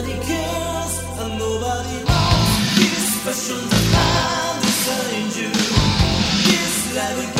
nobody cares and nobody knows. This passion that I inside you